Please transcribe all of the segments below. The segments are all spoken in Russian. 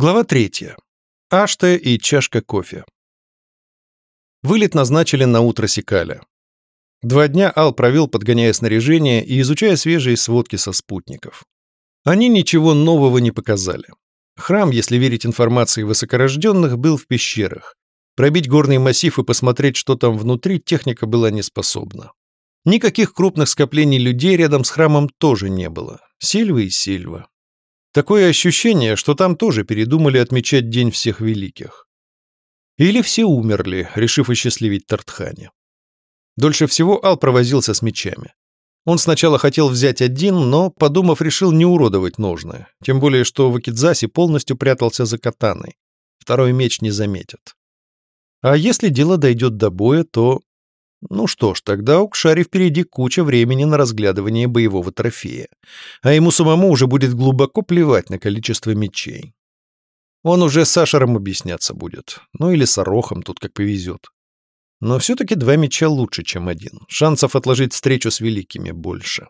Глава третья. Ашта и чашка кофе. Вылет назначили на утро Сикаля. Два дня Ал провел, подгоняя снаряжение и изучая свежие сводки со спутников. Они ничего нового не показали. Храм, если верить информации высокорожденных, был в пещерах. Пробить горный массив и посмотреть, что там внутри, техника была не способна. Никаких крупных скоплений людей рядом с храмом тоже не было. Сильва и Сильва. Такое ощущение, что там тоже передумали отмечать День всех великих. Или все умерли, решив осчастливить Тартхане. Дольше всего Ал провозился с мечами. Он сначала хотел взять один, но, подумав, решил не уродовать ножны, тем более, что в Акидзасе полностью прятался за катаной. Второй меч не заметят. А если дело дойдет до боя, то ну что ж, тогда у Кшари впереди куча времени на разглядывание боевого трофея, а ему самому уже будет глубоко плевать на количество мечей. Он уже с Сашером объясняться будет, ну или с Орохом, тут как повезет. Но все-таки два меча лучше, чем один. Шансов отложить встречу с великими больше.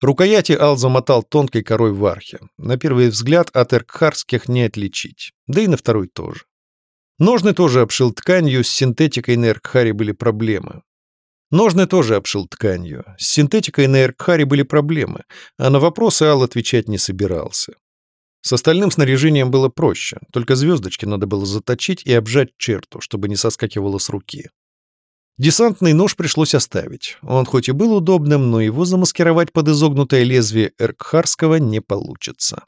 Рукояти Ал замотал тонкой корой в архе. На первый взгляд от эркхарских не отличить, да и на второй тоже. Ножны тоже обшил тканью, с синтетикой на Эркхаре были проблемы. Ножны тоже обшил тканью. С синтетикой на Эркхаре были проблемы, а на вопросы Ал отвечать не собирался. С остальным снаряжением было проще, только звездочки надо было заточить и обжать черту, чтобы не соскакивало с руки. Десантный нож пришлось оставить. Он хоть и был удобным, но его замаскировать под изогнутое лезвие Эркхарского не получится.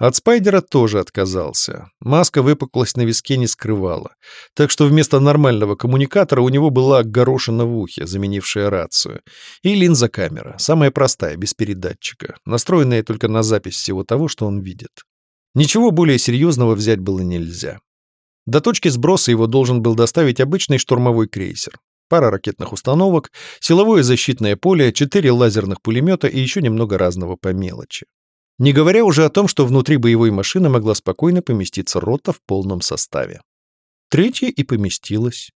От спайдера тоже отказался. Маска выпуклость на виске не скрывала. Так что вместо нормального коммуникатора у него была горошина в ухе, заменившая рацию. И линза-камера, самая простая, без передатчика, настроенная только на запись всего того, что он видит. Ничего более серьезного взять было нельзя. До точки сброса его должен был доставить обычный штурмовой крейсер. Пара ракетных установок, силовое защитное поле, четыре лазерных пулемета и еще немного разного по мелочи. Не говоря уже о том, что внутри боевой машины могла спокойно поместиться рота в полном составе. Третья и поместилась.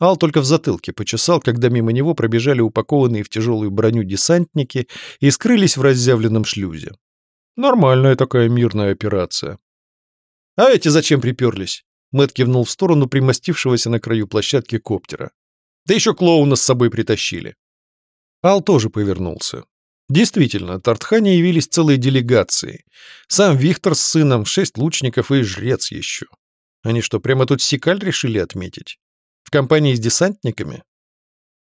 Ал только в затылке почесал, когда мимо него пробежали упакованные в тяжелую броню десантники и скрылись в разъявленном шлюзе. Нормальная такая мирная операция. «А эти зачем приперлись?» Мэтт кивнул в сторону примостившегося на краю площадки коптера. «Да еще клоуна с собой притащили». Ал тоже повернулся. Действительно, Тартхане явились целые делегации. Сам Виктор с сыном, шесть лучников и жрец еще. Они что, прямо тут Сикаль решили отметить? В компании с десантниками?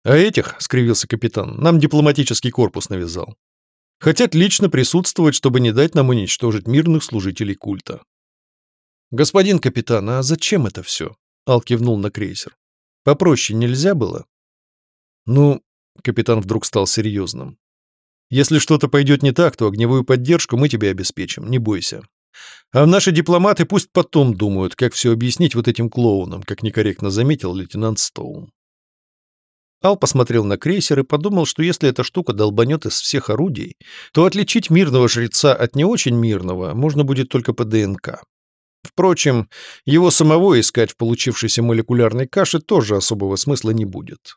А этих, — скривился капитан, — нам дипломатический корпус навязал. Хотят лично присутствовать, чтобы не дать нам уничтожить мирных служителей культа. «Господин капитан, а зачем это все?» Ал кивнул на крейсер. «Попроще нельзя было?» «Ну...» — капитан вдруг стал серьезным. Если что-то пойдет не так, то огневую поддержку мы тебе обеспечим, не бойся. А наши дипломаты пусть потом думают, как все объяснить вот этим клоунам, как некорректно заметил лейтенант Стоун. Ал посмотрел на крейсер и подумал, что если эта штука долбанет из всех орудий, то отличить мирного жреца от не очень мирного можно будет только по ДНК. Впрочем, его самого искать в получившейся молекулярной каше тоже особого смысла не будет.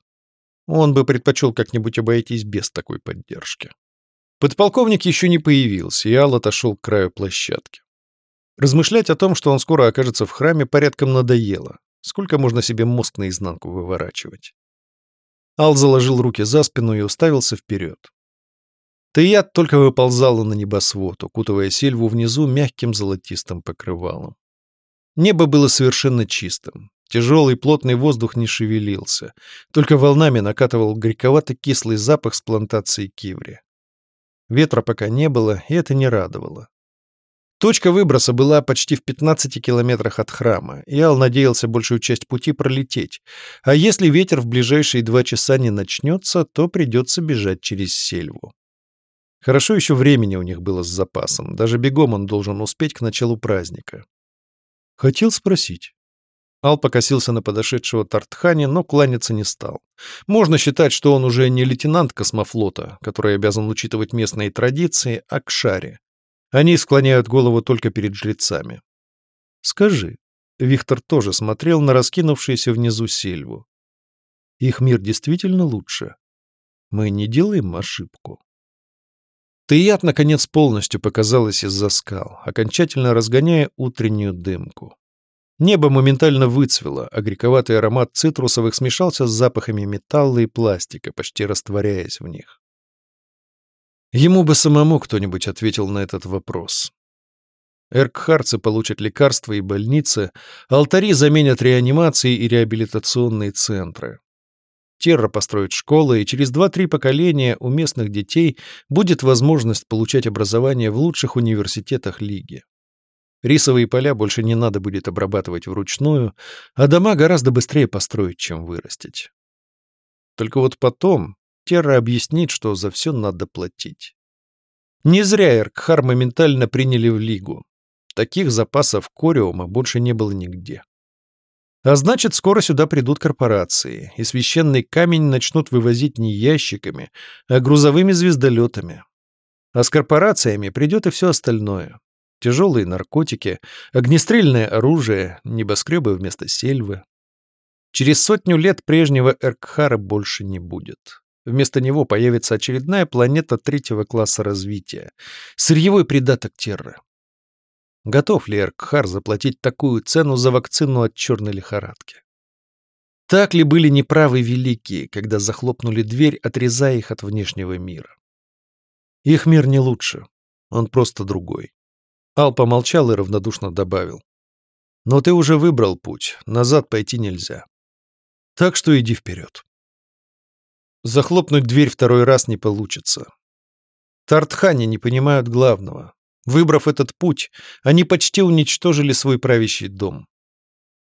Он бы предпочел как-нибудь обойтись без такой поддержки. Подполковник еще не появился, и Ал отошел к краю площадки. Размышлять о том, что он скоро окажется в храме, порядком надоело. Сколько можно себе мозг наизнанку выворачивать? Ал заложил руки за спину и уставился вперед. Таят только выползала на небосвод, укутывая сельву внизу мягким золотистым покрывалом. Небо было совершенно чистым. Тяжелый плотный воздух не шевелился, только волнами накатывал горьковато-кислый запах с плантации киври. Ветра пока не было, и это не радовало. Точка выброса была почти в 15 километрах от храма, и Ал надеялся большую часть пути пролететь, а если ветер в ближайшие два часа не начнется, то придется бежать через сельву. Хорошо еще времени у них было с запасом, даже бегом он должен успеть к началу праздника. Хотел спросить. Ал покосился на подошедшего Тартхани, но кланяться не стал. Можно считать, что он уже не лейтенант космофлота, который обязан учитывать местные традиции, а кшари. Они склоняют голову только перед жрецами. «Скажи», — Виктор тоже смотрел на раскинувшуюся внизу сельву. «Их мир действительно лучше. Мы не делаем ошибку». Тыят, наконец, полностью показалась из-за скал, окончательно разгоняя утреннюю дымку. Небо моментально выцвело, а грековатый аромат цитрусовых смешался с запахами металла и пластика, почти растворяясь в них. Ему бы самому кто-нибудь ответил на этот вопрос. Эркхарцы получат лекарства и больницы, алтари заменят реанимации и реабилитационные центры. Терра построит школы, и через 2-3 поколения у местных детей будет возможность получать образование в лучших университетах Лиги. Рисовые поля больше не надо будет обрабатывать вручную, а дома гораздо быстрее построить, чем вырастить. Только вот потом Терра объяснит, что за все надо платить. Не зря Эркхар моментально приняли в Лигу. Таких запасов кориума больше не было нигде. А значит, скоро сюда придут корпорации, и священный камень начнут вывозить не ящиками, а грузовыми звездолетами. А с корпорациями придет и все остальное. Тяжелые наркотики, огнестрельное оружие, небоскребы вместо сельвы. Через сотню лет прежнего Эркхара больше не будет. Вместо него появится очередная планета третьего класса развития. Сырьевой придаток Терры. Готов ли Эркхар заплатить такую цену за вакцину от черной лихорадки? Так ли были неправы великие, когда захлопнули дверь, отрезая их от внешнего мира? Их мир не лучше, он просто другой. Ал помолчал и равнодушно добавил. Но ты уже выбрал путь, назад пойти нельзя. Так что иди вперед. Захлопнуть дверь второй раз не получится. Тартхани не понимают главного. Выбрав этот путь, они почти уничтожили свой правящий дом.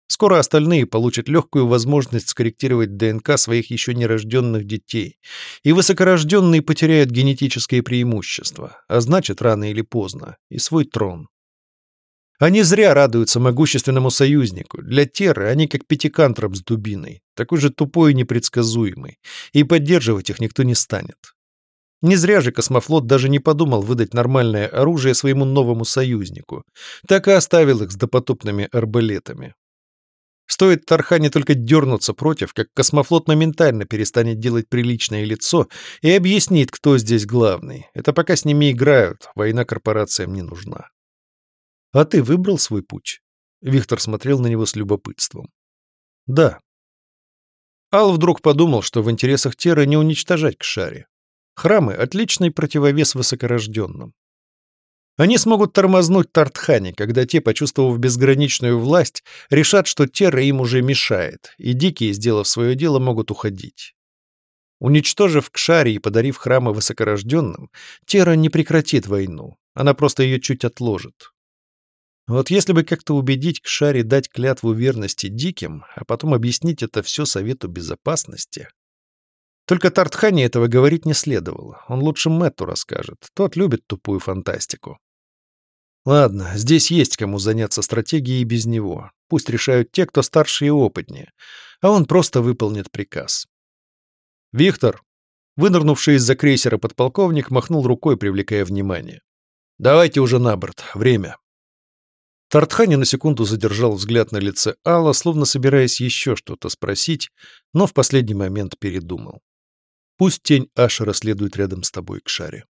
Скоро остальные получат легкую возможность скорректировать ДНК своих еще нерожденных детей, и высокорожденные потеряют генетическое преимущество, а значит, рано или поздно, и свой трон. Они зря радуются могущественному союзнику. Для Терры они как пятикантроп с дубиной, такой же тупой и непредсказуемый, и поддерживать их никто не станет. Не зря же космофлот даже не подумал выдать нормальное оружие своему новому союзнику. Так и оставил их с допотопными арбалетами. Стоит Тархане только дернуться против, как космофлот моментально перестанет делать приличное лицо и объяснит, кто здесь главный. Это пока с ними играют, война корпорациям не нужна. А ты выбрал свой путь? Виктор смотрел на него с любопытством. Да. Ал вдруг подумал, что в интересах Теры не уничтожать Кшари. Храмы — отличный противовес высокорожденным. Они смогут тормознуть Тартхани, когда те, почувствовав безграничную власть, решат, что Терра им уже мешает, и дикие, сделав свое дело, могут уходить. Уничтожив Кшари и подарив храмы высокорожденным, Терра не прекратит войну, она просто ее чуть отложит. Вот если бы как-то убедить Кшари дать клятву верности диким, а потом объяснить это все Совету Безопасности, только Тартхани этого говорить не следовало. Он лучше Мэтту расскажет. Тот любит тупую фантастику. Ладно, здесь есть кому заняться стратегией без него. Пусть решают те, кто старше и опытнее. А он просто выполнит приказ. «Виктор!» Вынырнувший из-за крейсера подполковник махнул рукой, привлекая внимание. «Давайте уже на борт. Время». Тартхани на секунду задержал взгляд на лице Алла, словно собираясь еще что-то спросить, но в последний момент передумал. Пусть тень Ашера следует рядом с тобой к шаре.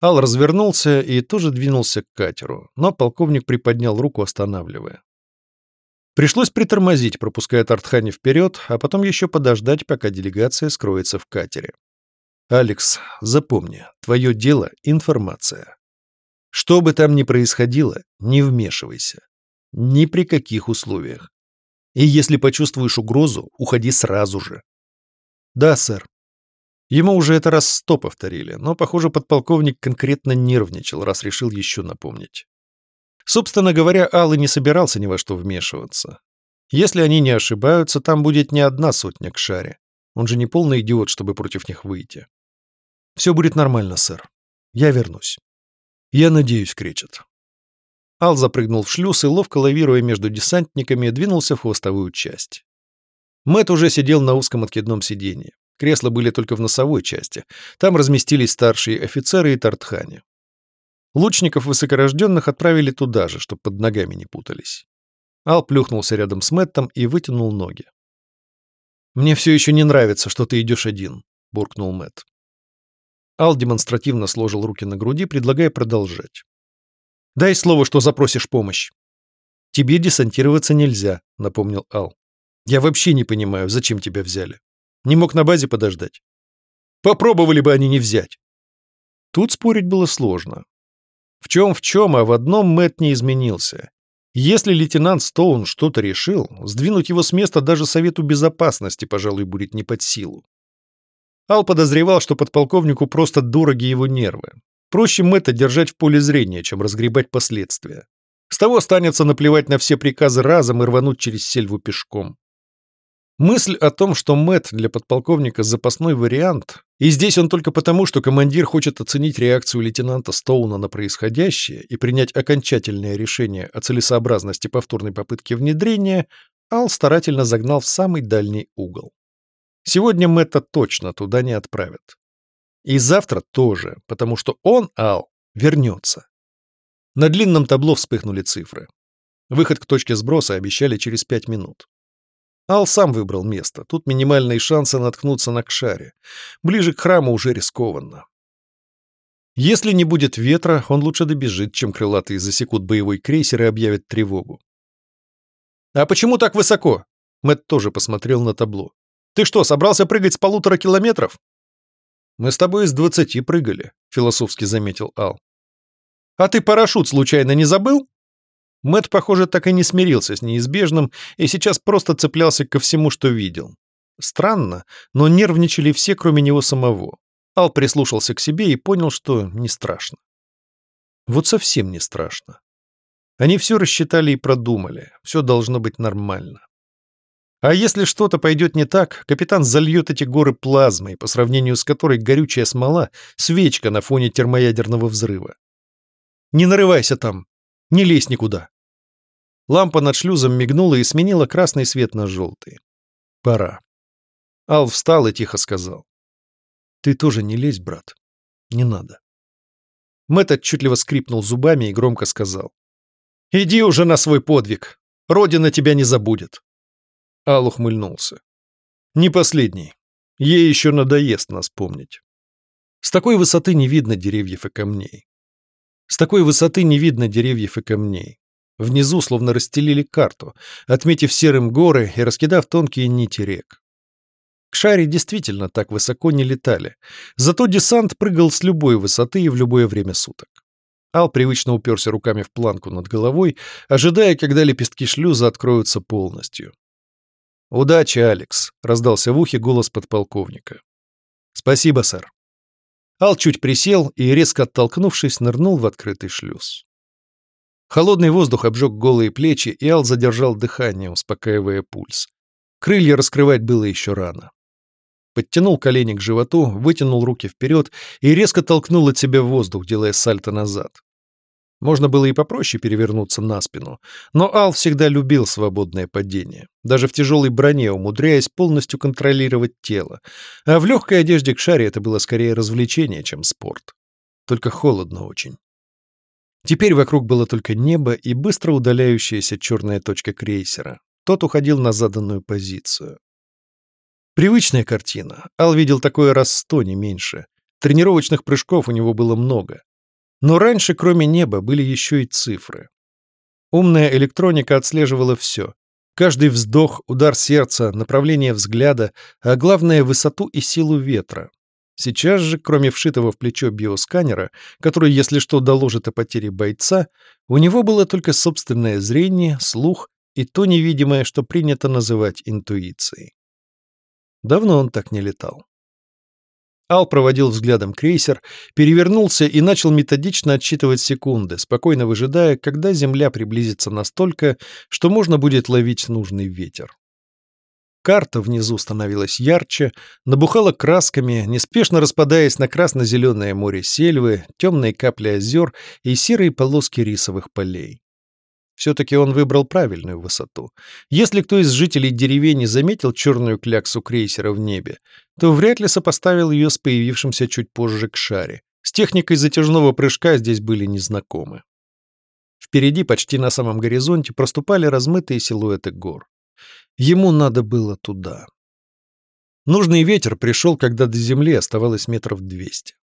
Ал развернулся и тоже двинулся к катеру, но полковник приподнял руку, останавливая. Пришлось притормозить, пропуская Тартхани вперед, а потом еще подождать, пока делегация скроется в катере. «Алекс, запомни, твое дело — информация. Что бы там ни происходило, не вмешивайся. Ни при каких условиях. И если почувствуешь угрозу, уходи сразу же». «Да, сэр», Ему уже это раз сто повторили, но, похоже, подполковник конкретно нервничал, раз решил еще напомнить. Собственно говоря, Аллы не собирался ни во что вмешиваться. Если они не ошибаются, там будет не одна сотня к шаре. Он же не полный идиот, чтобы против них выйти. Все будет нормально, сэр. Я вернусь. Я надеюсь, кричат. Ал запрыгнул в шлюз и, ловко лавируя между десантниками, двинулся в хвостовую часть. Мэт уже сидел на узком откидном сиденье. Кресла были только в носовой части. Там разместились старшие офицеры и тартхани. Лучников высокорожденных отправили туда же, чтобы под ногами не путались. Ал плюхнулся рядом с Мэттом и вытянул ноги. «Мне все еще не нравится, что ты идешь один», — буркнул Мэтт. Ал демонстративно сложил руки на груди, предлагая продолжать. «Дай слово, что запросишь помощь». «Тебе десантироваться нельзя», — напомнил Ал. «Я вообще не понимаю, зачем тебя взяли. Не мог на базе подождать. Попробовали бы они не взять». Тут спорить было сложно. В чем в чем, а в одном Мэтт не изменился. Если лейтенант Стоун что-то решил, сдвинуть его с места даже Совету Безопасности, пожалуй, будет не под силу. Ал подозревал, что подполковнику просто дороги его нервы. Проще Мэтта держать в поле зрения, чем разгребать последствия. С того останется наплевать на все приказы разом и рвануть через сельву пешком. Мысль о том, что Мэт для подполковника запасной вариант, и здесь он только потому, что командир хочет оценить реакцию лейтенанта Стоуна на происходящее и принять окончательное решение о целесообразности повторной попытки внедрения, Ал старательно загнал в самый дальний угол. Сегодня Мэтта точно туда не отправят. И завтра тоже, потому что он, Ал, вернется. На длинном табло вспыхнули цифры. Выход к точке сброса обещали через пять минут. Ал сам выбрал место. Тут минимальные шансы наткнуться на Кшаре. Ближе к храму уже рискованно. Если не будет ветра, он лучше добежит, чем крылатые засекут боевой крейсер и объявят тревогу. «А почему так высоко?» Мэтт тоже посмотрел на табло. «Ты что, собрался прыгать с полутора километров?» «Мы с тобой из двадцати прыгали», — философски заметил Ал. «А ты парашют случайно не забыл?» Мэт, похоже, так и не смирился с неизбежным и сейчас просто цеплялся ко всему, что видел. Странно, но нервничали все, кроме него самого. Ал прислушался к себе и понял, что не страшно. Вот совсем не страшно. Они все рассчитали и продумали, все должно быть нормально. А если что-то пойдет не так, капитан зальет эти горы плазмой, по сравнению с которой горючая смола — свечка на фоне термоядерного взрыва. «Не нарывайся там!» Не лезь никуда. Лампа над шлюзом мигнула и сменила красный свет на желтый. Пора. Ал встал и тихо сказал. Ты тоже не лезь, брат. Не надо. Мэтт отчетливо скрипнул зубами и громко сказал. «Иди уже на свой подвиг. Родина тебя не забудет». Ал ухмыльнулся. «Не последний. Ей еще надоест нас помнить. С такой высоты не видно деревьев и камней. С такой высоты не видно деревьев и камней. Внизу словно расстелили карту, отметив серым горы и раскидав тонкие нити рек. К шаре действительно так высоко не летали, зато десант прыгал с любой высоты и в любое время суток. Ал привычно уперся руками в планку над головой, ожидая, когда лепестки шлюза откроются полностью. «Удачи, Алекс!» — раздался в ухе голос подполковника. «Спасибо, сэр». Ал чуть присел и, резко оттолкнувшись, нырнул в открытый шлюз. Холодный воздух обжег голые плечи, и Ал задержал дыхание, успокаивая пульс. Крылья раскрывать было еще рано. Подтянул колени к животу, вытянул руки вперед и резко толкнул от себя воздух, делая сальто назад. Можно было и попроще перевернуться на спину, но Ал всегда любил свободное падение, даже в тяжелой броне умудряясь полностью контролировать тело, а в легкой одежде к шаре это было скорее развлечение, чем спорт. Только холодно очень. Теперь вокруг было только небо и быстро удаляющаяся черная точка крейсера. Тот уходил на заданную позицию. Привычная картина. Ал видел такое раз сто, не меньше. Тренировочных прыжков у него было много. Но раньше, кроме неба, были еще и цифры. Умная электроника отслеживала все. Каждый вздох, удар сердца, направление взгляда, а главное — высоту и силу ветра. Сейчас же, кроме вшитого в плечо биосканера, который, если что, доложит о потере бойца, у него было только собственное зрение, слух и то невидимое, что принято называть интуицией. Давно он так не летал. Ал проводил взглядом крейсер, перевернулся и начал методично отсчитывать секунды, спокойно выжидая, когда Земля приблизится настолько, что можно будет ловить нужный ветер. Карта внизу становилась ярче, набухала красками, неспешно распадаясь на красно-зеленое море сельвы, темные капли озер и серые полоски рисовых полей. Все-таки он выбрал правильную высоту. Если кто из жителей деревень заметил черную кляксу крейсера в небе, то вряд ли сопоставил ее с появившимся чуть позже к шаре. С техникой затяжного прыжка здесь были незнакомы. Впереди, почти на самом горизонте, проступали размытые силуэты гор. Ему надо было туда. Нужный ветер пришел, когда до земли оставалось метров двести.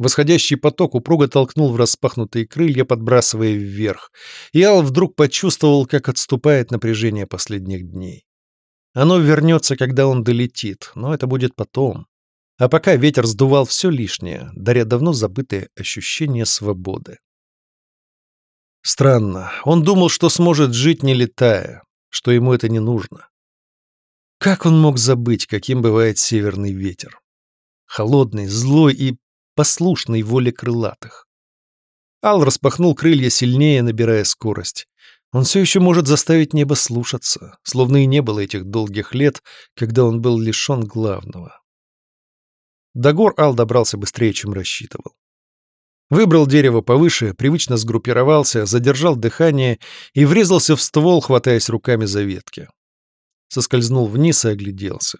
Восходящий поток упруго толкнул в распахнутые крылья, подбрасывая вверх, и Ал вдруг почувствовал, как отступает напряжение последних дней. Оно вернется, когда он долетит, но это будет потом. А пока ветер сдувал все лишнее, даря давно забытое ощущение свободы. Странно, он думал, что сможет жить, не летая, что ему это не нужно. Как он мог забыть, каким бывает северный ветер? Холодный, злой и послушный воле крылатых. Ал распахнул крылья сильнее, набирая скорость. Он все еще может заставить небо слушаться, словно и не было этих долгих лет, когда он был лишен главного. До гор Ал добрался быстрее, чем рассчитывал. Выбрал дерево повыше, привычно сгруппировался, задержал дыхание и врезался в ствол, хватаясь руками за ветки. Соскользнул вниз и огляделся.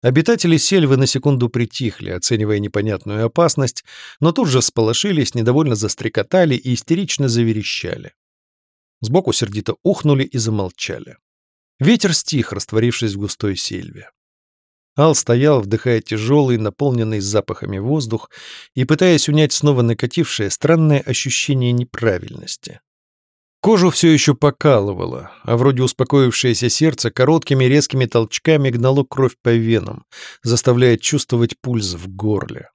Обитатели сельвы на секунду притихли, оценивая непонятную опасность, но тут же сполошились, недовольно застрекотали и истерично заверещали. Сбоку сердито ухнули и замолчали. Ветер стих, растворившись в густой сельве. Ал стоял, вдыхая тяжелый, наполненный запахами воздух и пытаясь унять снова накатившее странное ощущение неправильности. Кожу все еще покалывало, а вроде успокоившееся сердце короткими резкими толчками гнало кровь по венам, заставляя чувствовать пульс в горле.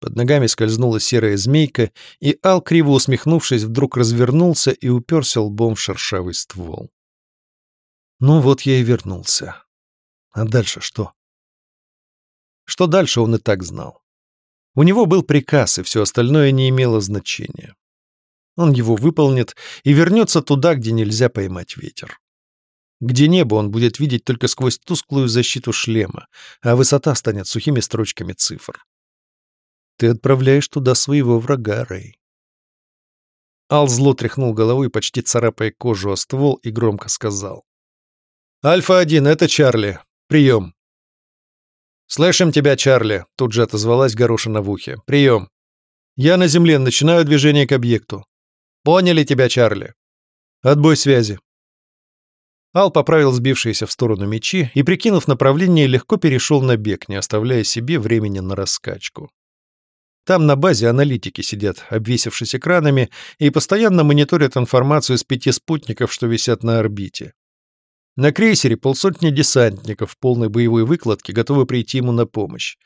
Под ногами скользнула серая змейка, и Ал, криво усмехнувшись, вдруг развернулся и уперся лбом в шершавый ствол. Ну вот я и вернулся. А дальше что? Что дальше, он и так знал. У него был приказ, и все остальное не имело значения. Он его выполнит и вернется туда, где нельзя поймать ветер. Где небо он будет видеть только сквозь тусклую защиту шлема, а высота станет сухими строчками цифр. Ты отправляешь туда своего врага, Рэй. Ал зло тряхнул головой, почти царапая кожу о ствол, и громко сказал. «Альфа-1, это Чарли. Прием». «Слышим тебя, Чарли», — тут же отозвалась горошина в ухе. «Прием. Я на земле, начинаю движение к объекту. Поняли тебя, Чарли. Отбой связи. Ал поправил сбившиеся в сторону мечи и, прикинув направление, легко перешел на бег, не оставляя себе времени на раскачку. Там на базе аналитики сидят, обвесившись экранами, и постоянно мониторят информацию с пяти спутников, что висят на орбите. На крейсере полсотни десантников в полной боевой выкладке готовы прийти ему на помощь.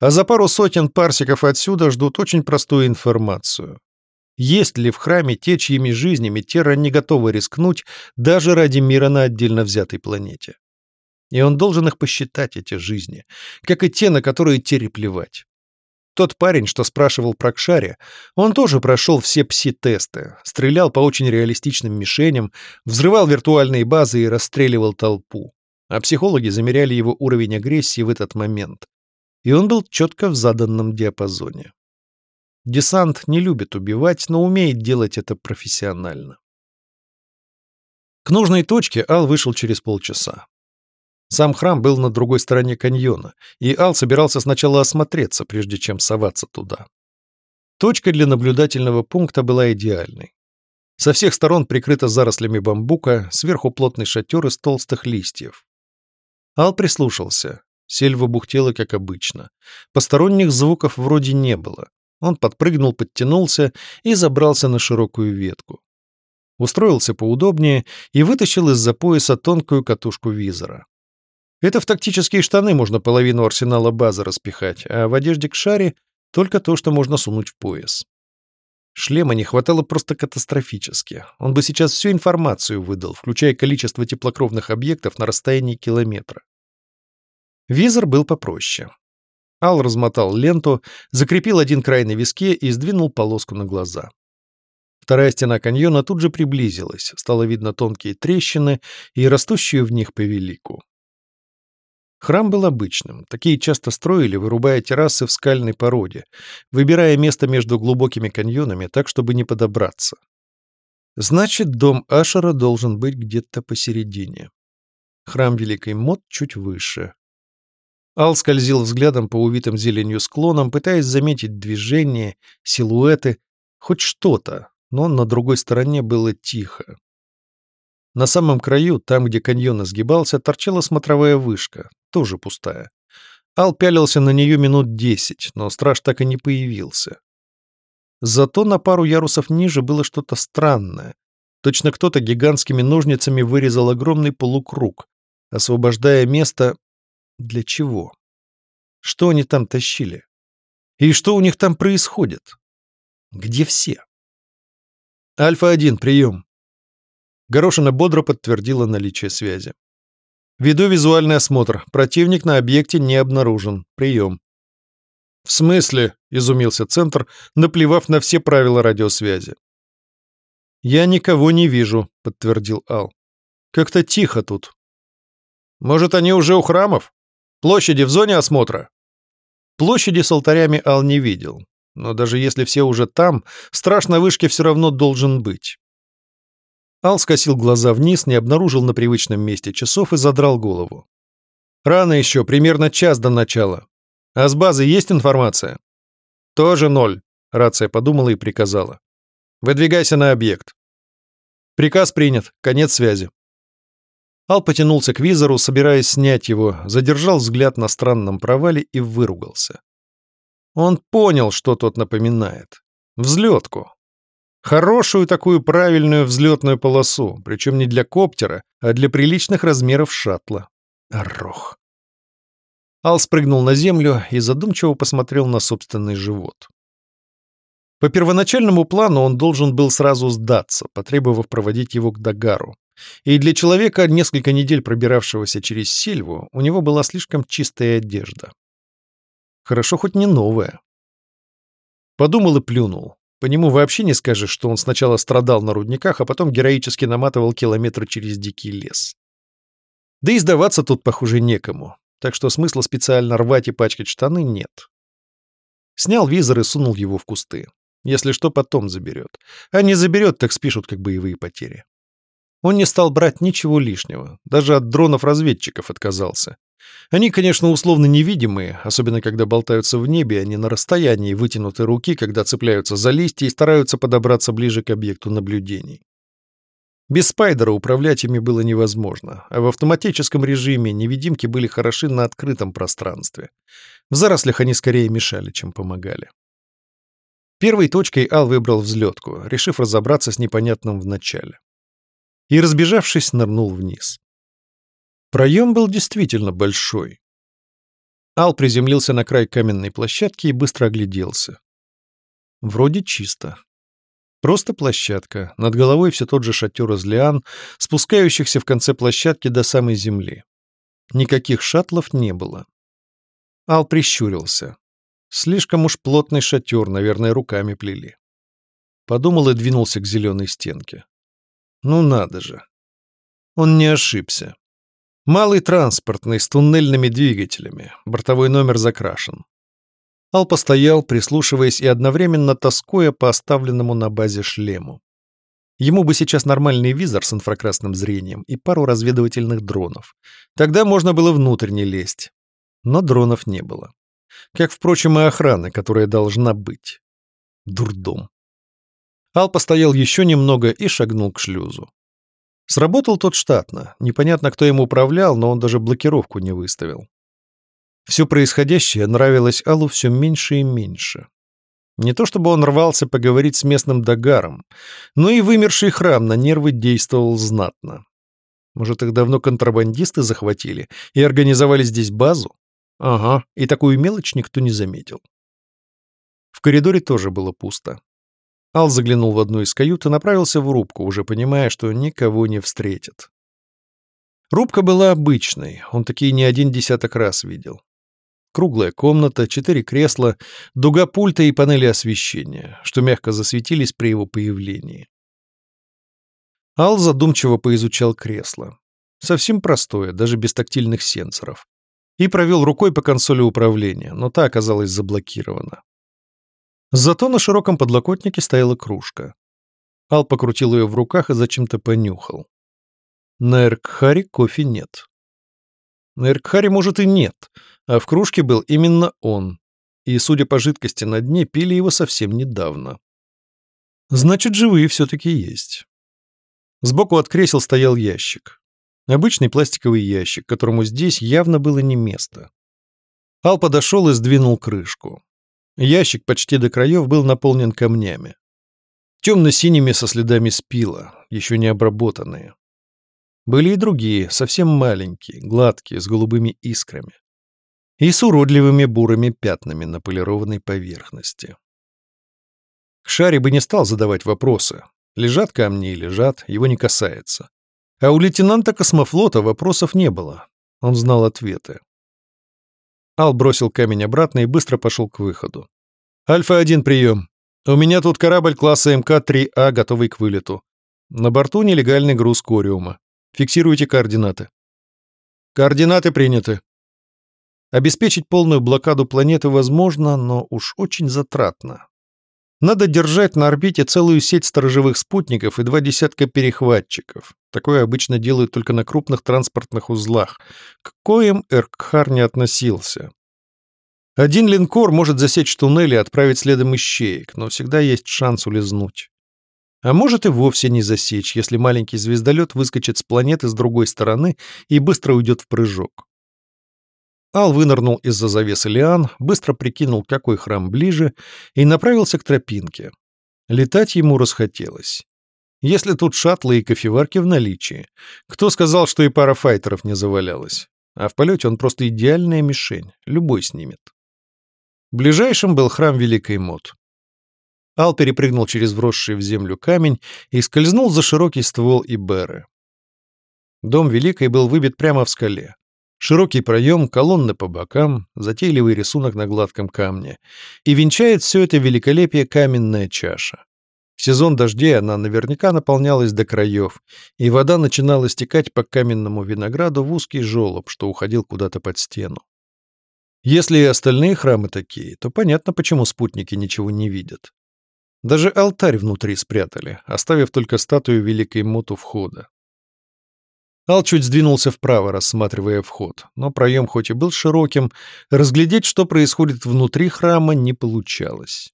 А за пару сотен парсиков отсюда ждут очень простую информацию. Есть ли в храме те, чьими жизнями Терра не готова рискнуть даже ради мира на отдельно взятой планете? И он должен их посчитать, эти жизни, как и те, на которые Терре плевать. Тот парень, что спрашивал про Кшаре, он тоже прошел все пси-тесты, стрелял по очень реалистичным мишеням, взрывал виртуальные базы и расстреливал толпу. А психологи замеряли его уровень агрессии в этот момент. И он был четко в заданном диапазоне. Десант не любит убивать, но умеет делать это профессионально. К нужной точке Ал вышел через полчаса. Сам храм был на другой стороне каньона, и Ал собирался сначала осмотреться, прежде чем соваться туда. Точка для наблюдательного пункта была идеальной. Со всех сторон прикрыта зарослями бамбука, сверху плотный шатер из толстых листьев. Ал прислушался. Сельва бухтела, как обычно. Посторонних звуков вроде не было. Он подпрыгнул, подтянулся и забрался на широкую ветку. Устроился поудобнее и вытащил из-за пояса тонкую катушку визора. Это в тактические штаны можно половину арсенала базы распихать, а в одежде к шаре только то, что можно сунуть в пояс. Шлема не хватало просто катастрофически. Он бы сейчас всю информацию выдал, включая количество теплокровных объектов на расстоянии километра. Визор был попроще. Ал размотал ленту, закрепил один край на виске и сдвинул полоску на глаза. Вторая стена каньона тут же приблизилась, стало видно тонкие трещины и растущую в них повелику. Храм был обычным, такие часто строили, вырубая террасы в скальной породе, выбирая место между глубокими каньонами так, чтобы не подобраться. Значит, дом Ашера должен быть где-то посередине. Храм Великой Мод чуть выше. Ал скользил взглядом по увитым зеленью склонам, пытаясь заметить движение, силуэты, хоть что-то, но на другой стороне было тихо. На самом краю, там, где каньон изгибался, торчала смотровая вышка, тоже пустая. Ал пялился на нее минут десять, но страж так и не появился. Зато на пару ярусов ниже было что-то странное. Точно кто-то гигантскими ножницами вырезал огромный полукруг, освобождая место... Для чего? Что они там тащили? И что у них там происходит? Где все? Альфа-1, прием. Горошина бодро подтвердила наличие связи. Веду визуальный осмотр. Противник на объекте не обнаружен. Прием. В смысле? Изумился центр, наплевав на все правила радиосвязи. Я никого не вижу, подтвердил Ал. Как-то тихо тут. Может, они уже у храмов? Площади в зоне осмотра? Площади с алтарями Ал не видел. Но даже если все уже там, страж на вышке все равно должен быть. Ал скосил глаза вниз, не обнаружил на привычном месте часов и задрал голову. «Рано еще, примерно час до начала. А с базы есть информация?» «Тоже ноль», — рация подумала и приказала. «Выдвигайся на объект». «Приказ принят. Конец связи». Ал потянулся к визору, собираясь снять его, задержал взгляд на странном провале и выругался. Он понял, что тот напоминает. Взлетку. Хорошую такую правильную взлетную полосу, причем не для коптера, а для приличных размеров шаттла. Орох. Ал спрыгнул на землю и задумчиво посмотрел на собственный живот. По первоначальному плану он должен был сразу сдаться, потребовав проводить его к Дагару. И для человека, несколько недель пробиравшегося через сельву, у него была слишком чистая одежда. Хорошо хоть не новая. Подумал и плюнул. По нему вообще не скажешь, что он сначала страдал на рудниках, а потом героически наматывал километры через дикий лес. Да и сдаваться тут, похоже, некому, так что смысла специально рвать и пачкать штаны нет. Снял визор и сунул его в кусты. Если что, потом заберет. А не заберет, так спишут как боевые потери. Он не стал брать ничего лишнего, даже от дронов-разведчиков отказался. Они, конечно, условно невидимые, особенно когда болтаются в небе, а не на расстоянии вытянутой руки, когда цепляются за листья и стараются подобраться ближе к объекту наблюдений. Без спайдера управлять ими было невозможно, а в автоматическом режиме невидимки были хороши на открытом пространстве. В зарослях они скорее мешали, чем помогали. Первой точкой Ал выбрал взлетку, решив разобраться с непонятным в начале. И, разбежавшись, нырнул вниз. Проем был действительно большой. Ал приземлился на край каменной площадки и быстро огляделся. Вроде чисто. Просто площадка, над головой все тот же шатер из лиан, спускающихся в конце площадки до самой земли. Никаких шаттлов не было. Ал прищурился. Слишком уж плотный шатер, наверное, руками плели. Подумал и двинулся к зеленой стенке. Ну надо же. Он не ошибся. Малый транспортный с туннельными двигателями. Бортовой номер закрашен. Ал постоял, прислушиваясь и одновременно тоскуя по оставленному на базе шлему. Ему бы сейчас нормальный визор с инфракрасным зрением и пару разведывательных дронов. Тогда можно было внутрь не лезть. Но дронов не было. Как, впрочем, и охраны, которая должна быть. Дурдом. Ал постоял еще немного и шагнул к шлюзу. Сработал тот штатно. Непонятно, кто ему управлял, но он даже блокировку не выставил. Все происходящее нравилось Аллу все меньше и меньше. Не то чтобы он рвался поговорить с местным Дагаром, но и вымерший храм на нервы действовал знатно. Может, их давно контрабандисты захватили и организовали здесь базу? Ага, и такую мелочь никто не заметил. В коридоре тоже было пусто. Ал заглянул в одну из кают и направился в рубку, уже понимая, что никого не встретит. Рубка была обычной, он такие не один десяток раз видел. Круглая комната, четыре кресла, дуга пульта и панели освещения, что мягко засветились при его появлении. Ал задумчиво поизучал кресло. Совсем простое, даже без тактильных сенсоров. И провел рукой по консоли управления, но та оказалась заблокирована. Зато на широком подлокотнике стояла кружка. Ал покрутил ее в руках и зачем-то понюхал. На Эркхаре кофе нет. На Эркхаре, может, и нет, а в кружке был именно он. И, судя по жидкости на дне, пили его совсем недавно. Значит, живые все-таки есть. Сбоку от кресел стоял ящик. Обычный пластиковый ящик, которому здесь явно было не место. Ал подошел и сдвинул крышку. Ящик почти до краев был наполнен камнями. Темно-синими со следами спила, еще не обработанные. Были и другие, совсем маленькие, гладкие, с голубыми искрами. И с уродливыми бурыми пятнами на полированной поверхности. Шари бы не стал задавать вопросы. Лежат камни и лежат, его не касается. А у лейтенанта космофлота вопросов не было. Он знал ответы. Ал бросил камень обратно и быстро пошел к выходу. «Альфа-1, прием. У меня тут корабль класса МК-3А, готовый к вылету. На борту нелегальный груз кориума. Фиксируйте координаты». «Координаты приняты». Обеспечить полную блокаду планеты возможно, но уж очень затратно. Надо держать на орбите целую сеть сторожевых спутников и два десятка перехватчиков. Такое обычно делают только на крупных транспортных узлах, к коим Эркхар не относился. Один линкор может засечь туннель и отправить следом ищеек, но всегда есть шанс улизнуть. А может и вовсе не засечь, если маленький звездолет выскочит с планеты с другой стороны и быстро уйдет в прыжок. Ал вынырнул из-за завесы лиан, быстро прикинул, какой храм ближе, и направился к тропинке. Летать ему расхотелось. Если тут шаттлы и кофеварки в наличии, кто сказал, что и пара файтеров не завалялась? А в полете он просто идеальная мишень, любой снимет. Ближайшим был храм Великой Мод. Ал перепрыгнул через вросший в землю камень и скользнул за широкий ствол Иберы. Дом Великой был выбит прямо в скале. Широкий проем, колонны по бокам, затейливый рисунок на гладком камне. И венчает все это великолепие каменная чаша. В сезон дождей она наверняка наполнялась до краев, и вода начинала стекать по каменному винограду в узкий желоб, что уходил куда-то под стену. Если и остальные храмы такие, то понятно, почему спутники ничего не видят. Даже алтарь внутри спрятали, оставив только статую Великой Моту входа. Ал чуть сдвинулся вправо, рассматривая вход, но проем хоть и был широким, разглядеть, что происходит внутри храма, не получалось.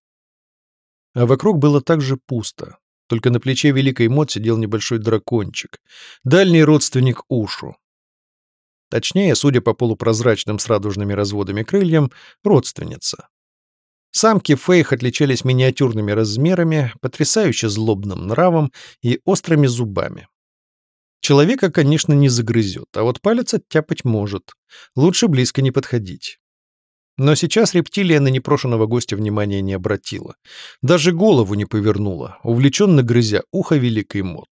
А вокруг было также пусто, только на плече Великой Мот сидел небольшой дракончик, дальний родственник Ушу. Точнее, судя по полупрозрачным с радужными разводами крыльям, родственница. Самки фейх отличались миниатюрными размерами, потрясающе злобным нравом и острыми зубами. Человека, конечно, не загрызет, а вот палец оттяпать может. Лучше близко не подходить. Но сейчас рептилия на непрошенного гостя внимания не обратила. Даже голову не повернула, увлеченно грызя ухо великой мод.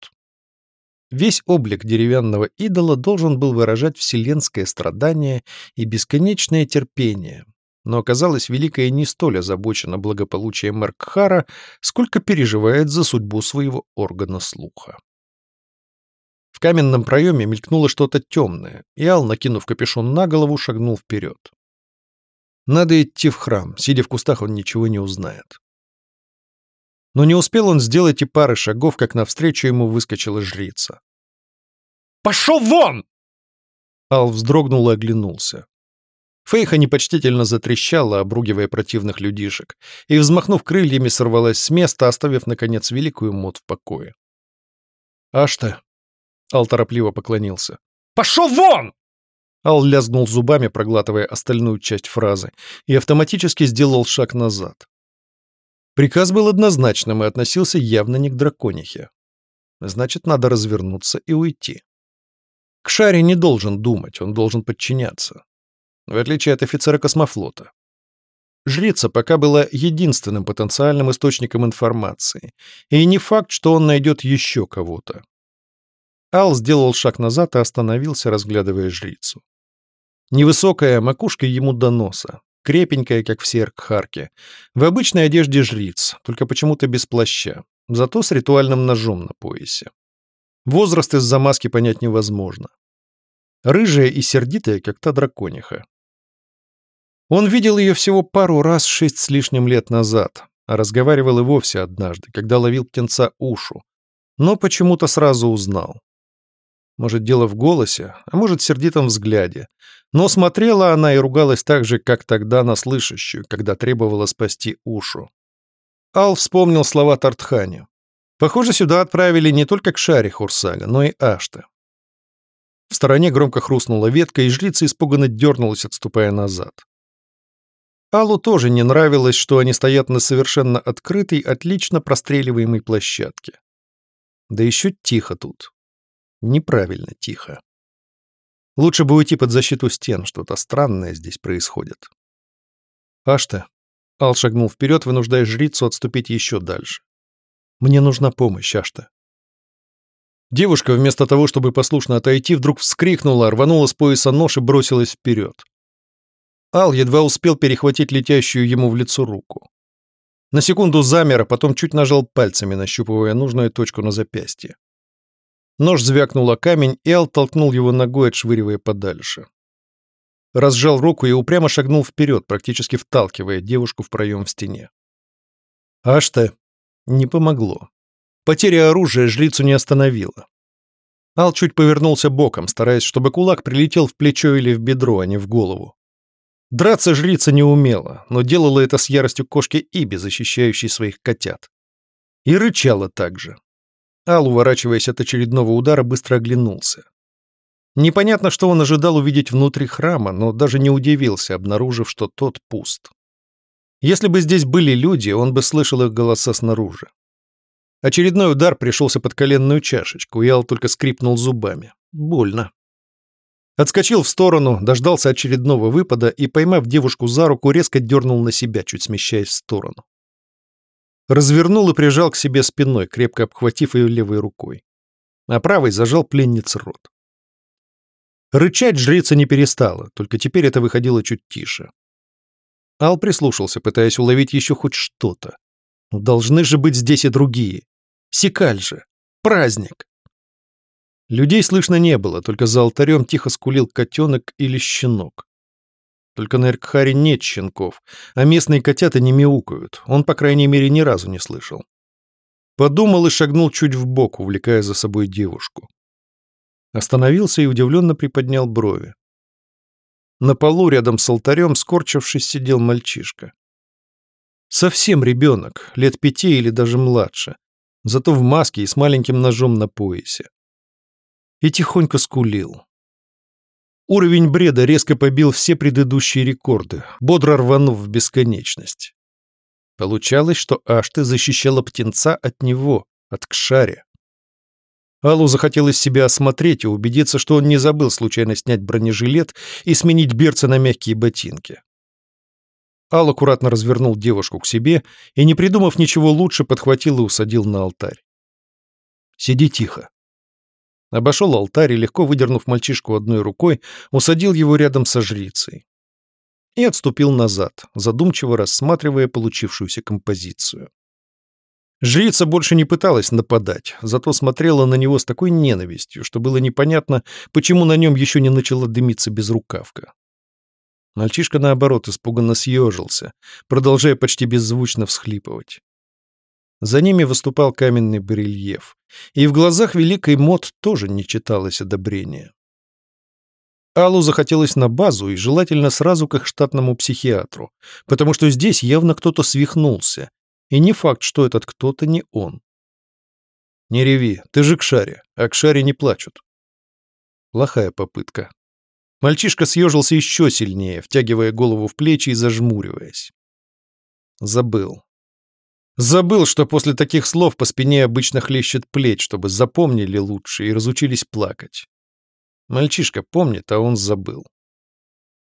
Весь облик деревянного идола должен был выражать вселенское страдание и бесконечное терпение. Но оказалось, Великая не столь озабочена благополучием Меркхара, сколько переживает за судьбу своего органа слуха. В каменном проеме мелькнуло что-то темное, и Ал, накинув капюшон на голову, шагнул вперед. Надо идти в храм, сидя в кустах он ничего не узнает. Но не успел он сделать и пары шагов, как навстречу ему выскочила жрица. «Пошел вон!» Ал вздрогнул и оглянулся. Фейха непочтительно затрещала, обругивая противных людишек, и, взмахнув крыльями, сорвалась с места, оставив, наконец, великую мод в покое. «Ашта!» Ал торопливо поклонился. «Пошел вон!» Ал лязгнул зубами, проглатывая остальную часть фразы, и автоматически сделал шаг назад. Приказ был однозначным и относился явно не к драконихе. Значит, надо развернуться и уйти. К Шаре не должен думать, он должен подчиняться. В отличие от офицера космофлота. Жрица пока была единственным потенциальным источником информации, и не факт, что он найдет еще кого-то. Ал сделал шаг назад и остановился, разглядывая жрицу. Невысокая, макушка ему до носа, крепенькая, как в Серкхарке, в обычной одежде жриц, только почему-то без плаща, зато с ритуальным ножом на поясе. Возраст из-за маски понять невозможно. Рыжая и сердитая, как та дракониха. Он видел ее всего пару раз шесть с лишним лет назад, а разговаривал и вовсе однажды, когда ловил птенца ушу, но почему-то сразу узнал. Может, дело в голосе, а может, сердитом взгляде. Но смотрела она и ругалась так же, как тогда на слышащую, когда требовала спасти Ушу. Ал вспомнил слова Тартхани. Похоже, сюда отправили не только к шаре Хурсага, но и Ашта. В стороне громко хрустнула ветка, и жрица испуганно дернулась, отступая назад. Аллу тоже не нравилось, что они стоят на совершенно открытой, отлично простреливаемой площадке. Да еще тихо тут. Неправильно тихо. Лучше бы уйти под защиту стен, что-то странное здесь происходит. Ашта. Ал шагнул вперед, вынуждая жрицу отступить еще дальше. Мне нужна помощь, Ашта. Девушка, вместо того, чтобы послушно отойти, вдруг вскрикнула, рванула с пояса нож и бросилась вперед. Ал едва успел перехватить летящую ему в лицо руку. На секунду замер, а потом чуть нажал пальцами, нащупывая нужную точку на запястье. Нож звякнул о камень, и Ал толкнул его ногой, отшвыривая подальше. Разжал руку и упрямо шагнул вперед, практически вталкивая девушку в проем в стене. Аж-то не помогло. Потеря оружия жрицу не остановила. Ал чуть повернулся боком, стараясь, чтобы кулак прилетел в плечо или в бедро, а не в голову. Драться жрица не умела, но делала это с яростью кошки Иби, защищающей своих котят. И рычала также. Ал, уворачиваясь от очередного удара, быстро оглянулся. Непонятно, что он ожидал увидеть внутри храма, но даже не удивился, обнаружив, что тот пуст. Если бы здесь были люди, он бы слышал их голоса снаружи. Очередной удар пришелся под коленную чашечку, и Ал только скрипнул зубами. Больно. Отскочил в сторону, дождался очередного выпада и, поймав девушку за руку, резко дернул на себя, чуть смещаясь в сторону. Развернул и прижал к себе спиной, крепко обхватив ее левой рукой. А правой зажал пленнице рот. Рычать жрица не перестала, только теперь это выходило чуть тише. Ал прислушался, пытаясь уловить еще хоть что-то. Должны же быть здесь и другие. Сикаль же. Праздник. Людей слышно не было, только за алтарем тихо скулил котенок или щенок. Только на Эркхаре нет щенков, а местные котята не мяукают, он, по крайней мере, ни разу не слышал. Подумал и шагнул чуть в бок, увлекая за собой девушку. Остановился и удивленно приподнял брови. На полу рядом с алтарем, скорчившись, сидел мальчишка. Совсем ребенок, лет пяти или даже младше, зато в маске и с маленьким ножом на поясе и тихонько скулил. Уровень бреда резко побил все предыдущие рекорды, бодро рванув в бесконечность. Получалось, что Ашты защищала птенца от него, от Кшаря. Аллу захотелось себя осмотреть и убедиться, что он не забыл случайно снять бронежилет и сменить берцы на мягкие ботинки. Ал аккуратно развернул девушку к себе и, не придумав ничего лучше, подхватил и усадил на алтарь. «Сиди тихо. Обошел алтарь и, легко выдернув мальчишку одной рукой, усадил его рядом со жрицей. И отступил назад, задумчиво рассматривая получившуюся композицию. Жрица больше не пыталась нападать, зато смотрела на него с такой ненавистью, что было непонятно, почему на нем еще не начала дымиться безрукавка. Мальчишка, наоборот, испуганно съежился, продолжая почти беззвучно всхлипывать. За ними выступал каменный барельеф, и в глазах великой мод тоже не читалось одобрения. Аллу захотелось на базу и желательно сразу к их штатному психиатру, потому что здесь явно кто-то свихнулся, и не факт, что этот кто-то не он. «Не реви, ты же к шаре, а к шаре не плачут». Плохая попытка. Мальчишка съежился еще сильнее, втягивая голову в плечи и зажмуриваясь. Забыл. Забыл, что после таких слов по спине обычно хлещет плеть, чтобы запомнили лучше и разучились плакать. Мальчишка помнит, а он забыл.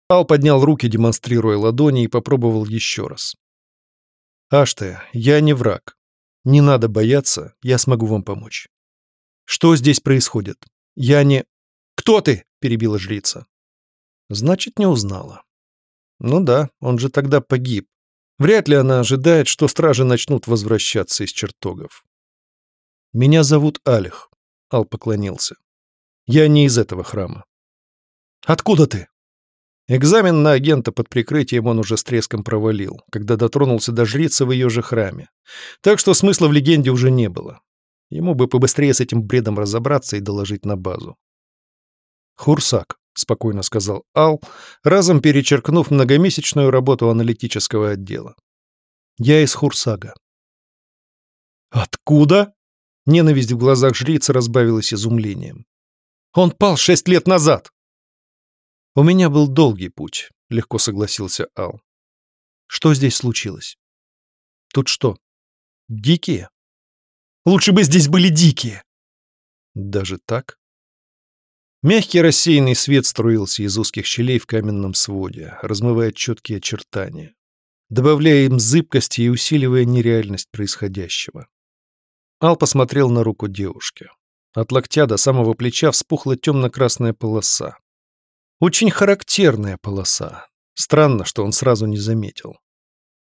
Ал поднял руки, демонстрируя ладони, и попробовал еще раз. «Аште, я не враг. Не надо бояться, я смогу вам помочь. Что здесь происходит? Я не...» «Кто ты?» — перебила жрица. «Значит, не узнала. Ну да, он же тогда погиб. Вряд ли она ожидает, что стражи начнут возвращаться из чертогов. «Меня зовут Алих», — Ал поклонился. «Я не из этого храма». «Откуда ты?» Экзамен на агента под прикрытием он уже с треском провалил, когда дотронулся до жрицы в ее же храме. Так что смысла в легенде уже не было. Ему бы побыстрее с этим бредом разобраться и доложить на базу. Хурсак спокойно сказал Ал, разом перечеркнув многомесячную работу аналитического отдела. Я из Хурсага. Откуда? Ненависть в глазах жрицы разбавилась изумлением. Он пал шесть лет назад. У меня был долгий путь, легко согласился Ал. Что здесь случилось? Тут что, дикие? Лучше бы здесь были дикие. Даже так? Мягкий рассеянный свет струился из узких щелей в каменном своде, размывая четкие очертания, добавляя им зыбкости и усиливая нереальность происходящего. Ал посмотрел на руку девушки. От локтя до самого плеча вспухла темно-красная полоса. Очень характерная полоса. Странно, что он сразу не заметил.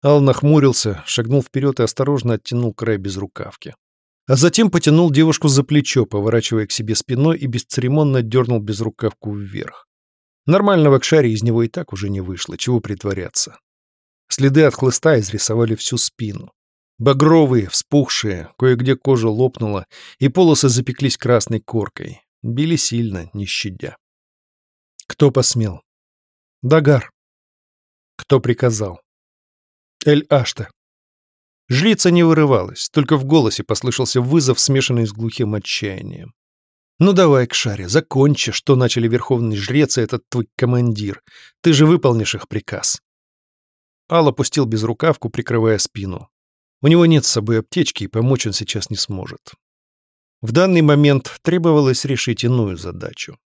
Ал нахмурился, шагнул вперед и осторожно оттянул край безрукавки. А затем потянул девушку за плечо, поворачивая к себе спиной и бесцеремонно дернул безрукавку вверх. Нормального кшари из него и так уже не вышло, чего притворяться. Следы от хлыста изрисовали всю спину. Багровые, вспухшие, кое-где кожа лопнула, и полосы запеклись красной коркой. Били сильно, не щадя. Кто посмел? Дагар. Кто приказал? Эль-Ашта. Жрица не вырывалась, только в голосе послышался вызов, смешанный с глухим отчаянием. «Ну давай, Кшаре, закончи, что начали верховный жрец и этот твой командир. Ты же выполнишь их приказ». Ал опустил безрукавку, прикрывая спину. У него нет с собой аптечки, и помочь он сейчас не сможет. В данный момент требовалось решить иную задачу.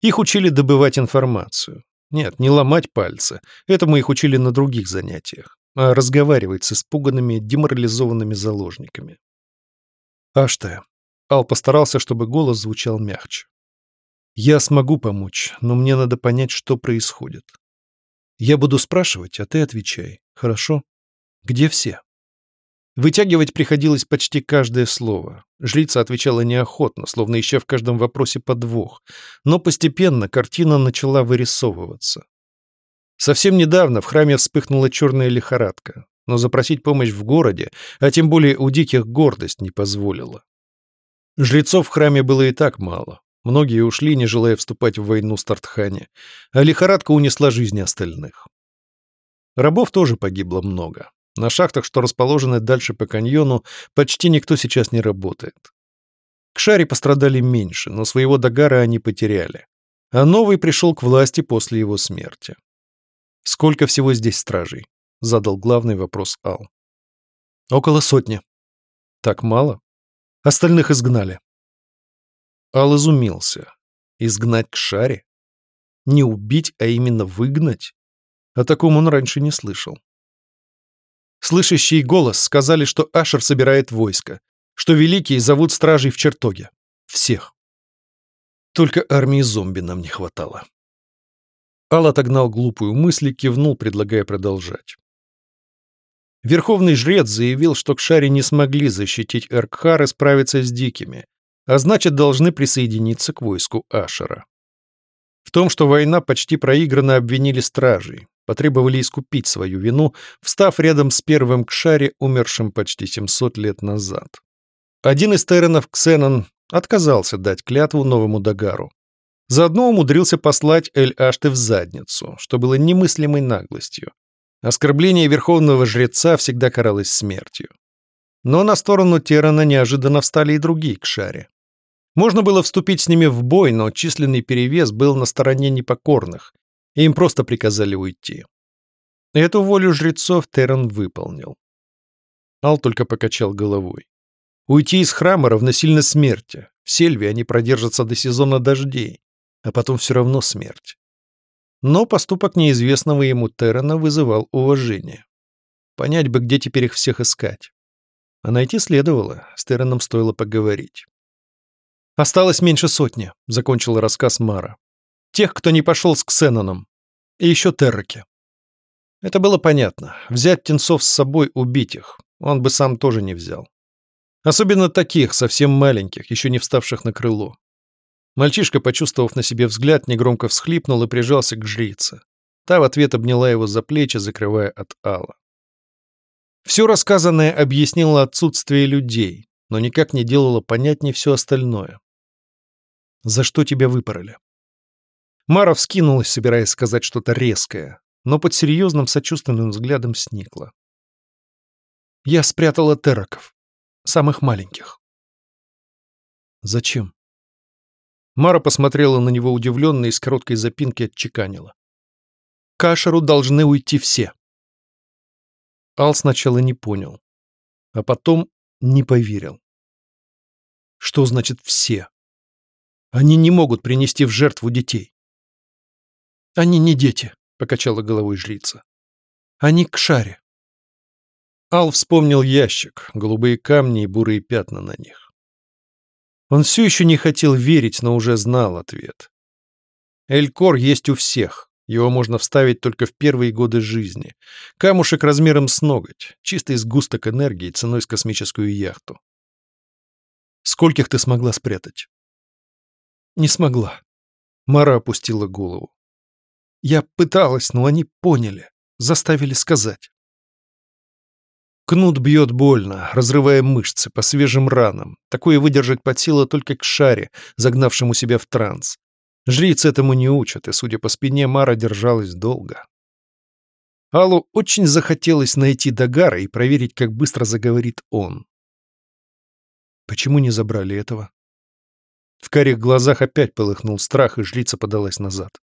Их учили добывать информацию. Нет, не ломать пальцы. Этому их учили на других занятиях а разговаривать с испуганными, деморализованными заложниками. Ашта. Ал постарался, чтобы голос звучал мягче. Я смогу помочь, но мне надо понять, что происходит. Я буду спрашивать, а ты отвечай. Хорошо? Где все? Вытягивать приходилось почти каждое слово. Жрица отвечала неохотно, словно ища в каждом вопросе подвох. Но постепенно картина начала вырисовываться. Совсем недавно в храме вспыхнула черная лихорадка, но запросить помощь в городе, а тем более у диких гордость не позволила. Жрецов в храме было и так мало. Многие ушли, не желая вступать в войну с Тартхане, а лихорадка унесла жизни остальных. Рабов тоже погибло много. На шахтах, что расположены дальше по каньону, почти никто сейчас не работает. К шаре пострадали меньше, но своего Дагара они потеряли. А новый пришел к власти после его смерти. «Сколько всего здесь стражей?» — задал главный вопрос Ал. «Около сотни». «Так мало? Остальных изгнали». Ал изумился. «Изгнать к шаре? Не убить, а именно выгнать? О таком он раньше не слышал». Слышащий голос сказали, что Ашер собирает войско, что великие зовут стражей в чертоге. Всех. Только армии зомби нам не хватало. Ал отогнал глупую мысль и кивнул, предлагая продолжать. Верховный жрец заявил, что Кшари не смогли защитить Эркхар и справиться с дикими, а значит, должны присоединиться к войску Ашера. В том, что война почти проиграна, обвинили стражей, потребовали искупить свою вину, встав рядом с первым Кшари, умершим почти 700 лет назад. Один из терренов, Ксенон, отказался дать клятву новому Дагару. Заодно умудрился послать Эль-Ашты в задницу, что было немыслимой наглостью. Оскорбление верховного жреца всегда каралось смертью. Но на сторону Терана неожиданно встали и другие к шаре. Можно было вступить с ними в бой, но численный перевес был на стороне непокорных, и им просто приказали уйти. Эту волю жрецов Теран выполнил. Ал только покачал головой. Уйти из храма равносильно смерти. В сельве они продержатся до сезона дождей а потом все равно смерть. Но поступок неизвестного ему Террена вызывал уважение. Понять бы, где теперь их всех искать. А найти следовало, с Терреном стоило поговорить. «Осталось меньше сотни», — закончил рассказ Мара. «Тех, кто не пошел с Ксеноном. И еще Терраки». Это было понятно. Взять птенцов с собой, убить их. Он бы сам тоже не взял. Особенно таких, совсем маленьких, еще не вставших на крыло. Мальчишка, почувствовав на себе взгляд, негромко всхлипнул и прижался к жрице. Та в ответ обняла его за плечи, закрывая от Алла. Все рассказанное объяснило отсутствие людей, но никак не делало понятнее все остальное. «За что тебя выпороли?» Мара вскинулась, собираясь сказать что-то резкое, но под серьезным сочувственным взглядом сникла. «Я спрятала терраков, самых маленьких». «Зачем?» Мара посмотрела на него удивленно и с короткой запинки отчеканила. «Кашеру должны уйти все. Ал сначала не понял, а потом не поверил. Что значит «все»? Они не могут принести в жертву детей. «Они не дети», — покачала головой жрица. «Они к шаре». Ал вспомнил ящик, голубые камни и бурые пятна на них. Он все еще не хотел верить, но уже знал ответ. Элькор есть у всех, его можно вставить только в первые годы жизни. Камушек размером с ноготь, чистый сгусток энергии ценой с космическую яхту. Скольких ты смогла спрятать? Не смогла. Мара опустила голову. Я пыталась, но они поняли, заставили сказать. Кнут бьет больно, разрывая мышцы по свежим ранам. Такое выдержать под силу только к шаре, загнавшему себя в транс. Жриц этому не учат, и, судя по спине, Мара держалась долго. Аллу очень захотелось найти Дагара и проверить, как быстро заговорит он. Почему не забрали этого? В карих глазах опять полыхнул страх, и жрица подалась назад.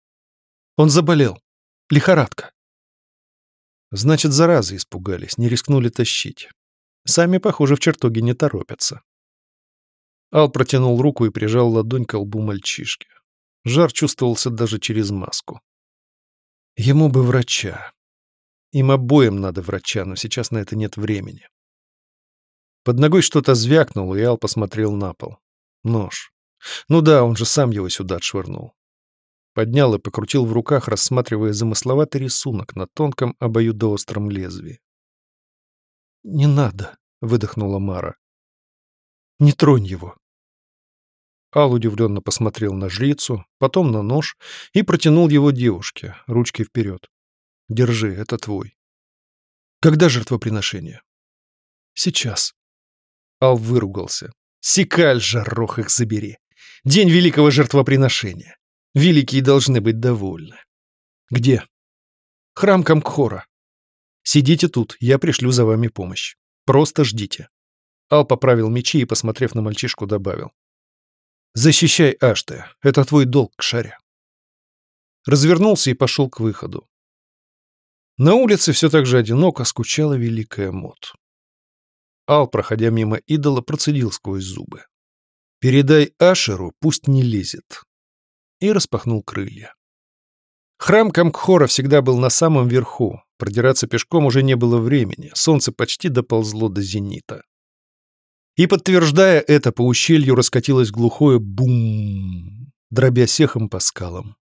Он заболел. Лихорадка. Значит, заразы испугались, не рискнули тащить. Сами, похоже, в чертоге не торопятся. Ал протянул руку и прижал ладонь к лбу мальчишки. Жар чувствовался даже через маску. Ему бы врача. Им обоим надо врача, но сейчас на это нет времени. Под ногой что-то звякнуло, и Ал посмотрел на пол. Нож. Ну да, он же сам его сюда отшвырнул. Поднял и покрутил в руках, рассматривая замысловатый рисунок на тонком обоюдоостром лезвии. «Не надо», — выдохнула Мара. «Не тронь его». Ал удивленно посмотрел на жрицу, потом на нож и протянул его девушке, ручки вперед. «Держи, это твой». «Когда жертвоприношение?» «Сейчас». Ал выругался. «Сикаль, жарох их забери! День великого жертвоприношения! Великие должны быть довольны». «Где?» «Храм Камкхора. Сидите тут, я пришлю за вами помощь. Просто ждите». Ал поправил мечи и, посмотрев на мальчишку, добавил. Защищай Аште. Это твой долг к шаре. Развернулся и пошел к выходу. На улице все так же одиноко скучала великая Мот. Ал, проходя мимо идола, процедил сквозь зубы. «Передай Ашеру, пусть не лезет». И распахнул крылья. Храм Камкхора всегда был на самом верху. Продираться пешком уже не было времени. Солнце почти доползло до зенита. И, подтверждая это, по ущелью раскатилось глухое бум, дробя сехом по скалам.